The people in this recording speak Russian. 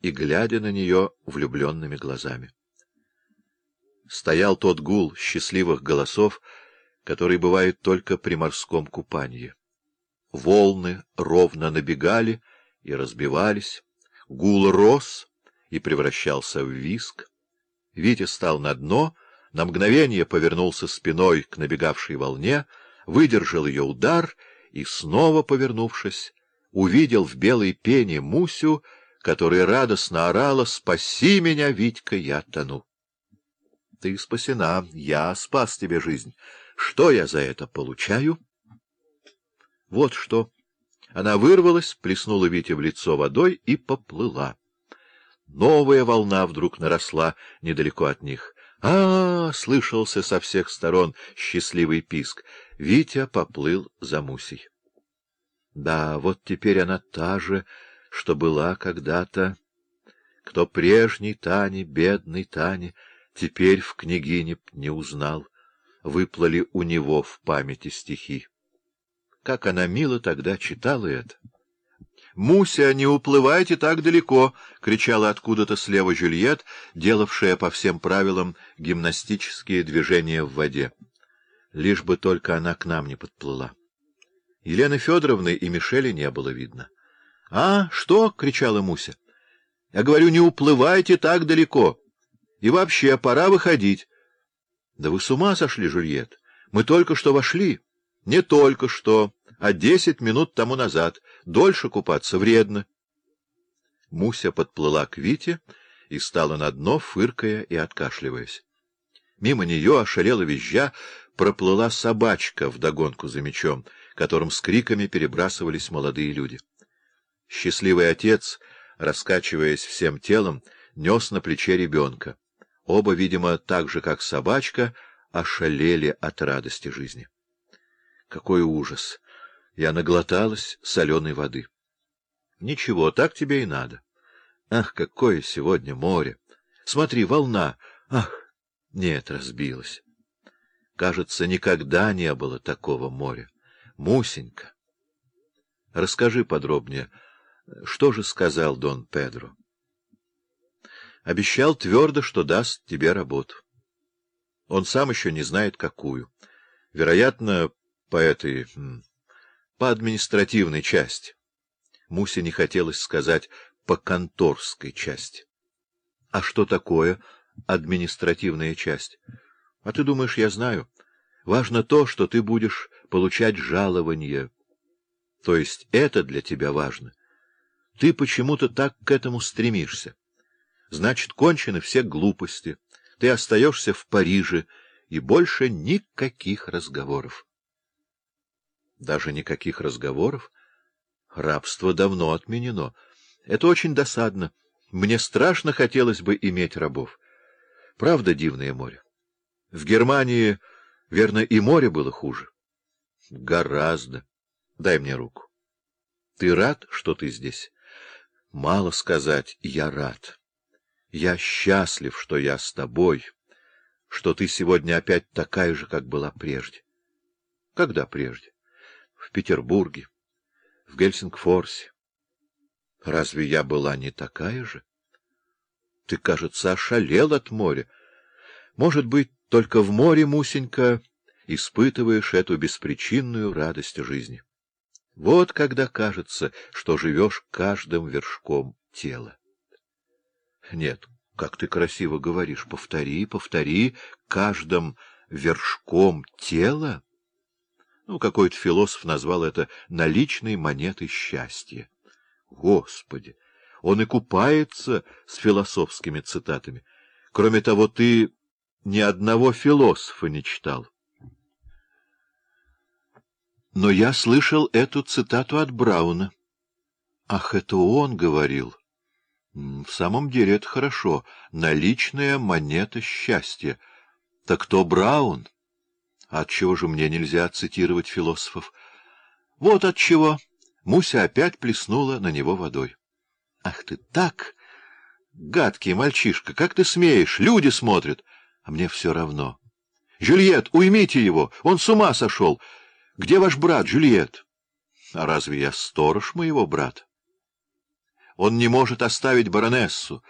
и глядя на нее влюбленными глазами. Стоял тот гул счастливых голосов, который бывает только при морском купании. Волны ровно набегали и разбивались, гул рос и превращался в виск. Витя стал на дно, на мгновение повернулся спиной к набегавшей волне, выдержал ее удар и, снова повернувшись, увидел в белой пене Мусю, которая радостно орала «Спаси меня, Витька, я тону!» «Ты спасена, я спас тебе жизнь. Что я за это получаю?» «Вот что!» Она вырвалась, плеснула Вите в лицо водой и поплыла. Новая волна вдруг наросла недалеко от них. а, -а, -а слышался со всех сторон счастливый писк. Витя поплыл за Мусей. Да, вот теперь она та же, что была когда-то. Кто прежний Тани, бедный Тани, теперь в княгине не узнал. Выплыли у него в памяти стихи. Как она мило тогда читала это! «Муся, не уплывайте так далеко!» — кричала откуда-то слева Жюльет, делавшая по всем правилам гимнастические движения в воде. Лишь бы только она к нам не подплыла. Елены Федоровны и Мишели не было видно. — А, что? — кричала Муся. — Я говорю, не уплывайте так далеко. И вообще, пора выходить. — Да вы с ума сошли, Жюльет. Мы только что вошли. Не только что а десять минут тому назад. Дольше купаться вредно. Муся подплыла к Вите и стала на дно, фыркая и откашливаясь. Мимо нее, ошалела визжа, проплыла собачка вдогонку за мечом, которым с криками перебрасывались молодые люди. Счастливый отец, раскачиваясь всем телом, нес на плече ребенка. Оба, видимо, так же, как собачка, ошалели от радости жизни. Какой ужас! Я наглоталась соленой воды. Ничего, так тебе и надо. Ах, какое сегодня море! Смотри, волна! Ах, нет, разбилась. Кажется, никогда не было такого моря. Мусенька. Расскажи подробнее, что же сказал Дон Педро? Обещал твердо, что даст тебе работу. Он сам еще не знает, какую. Вероятно, по этой по административной части. Мусе не хотелось сказать «по конторской части». А что такое административная часть? А ты думаешь, я знаю? Важно то, что ты будешь получать жалование. То есть это для тебя важно. Ты почему-то так к этому стремишься. Значит, кончены все глупости. Ты остаешься в Париже, и больше никаких разговоров. Даже никаких разговоров. Рабство давно отменено. Это очень досадно. Мне страшно хотелось бы иметь рабов. Правда, дивное море? В Германии, верно, и море было хуже. Гораздо. Дай мне руку. Ты рад, что ты здесь? Мало сказать, я рад. Я счастлив, что я с тобой, что ты сегодня опять такая же, как была прежде. Когда прежде? в Петербурге, в Гельсингфорсе. Разве я была не такая же? Ты, кажется, ошалел от моря. Может быть, только в море, Мусенька, испытываешь эту беспричинную радость жизни. Вот когда кажется, что живешь каждым вершком тела. Нет, как ты красиво говоришь, повтори, повтори, каждым вершком тела. Ну, какой-то философ назвал это наличной монетой счастья. Господи! Он и купается с философскими цитатами. Кроме того, ты ни одного философа не читал. Но я слышал эту цитату от Брауна. Ах, это он говорил. В самом деле это хорошо. Наличная монета счастья. Так кто Браун? Отчего же мне нельзя цитировать философов? Вот отчего. Муся опять плеснула на него водой. Ах ты так! Гадкий мальчишка, как ты смеешь? Люди смотрят. А мне все равно. Жюльет, уймите его! Он с ума сошел! Где ваш брат, Жюльет? А разве я сторож моего брата? Он не может оставить баронессу.